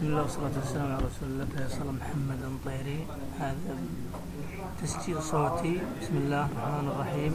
بسم الله والصلاة والسلام على رسول الله. فيصل محمد طيري هذا تسجيل صوتي. بسم الله الرحمن الرحيم.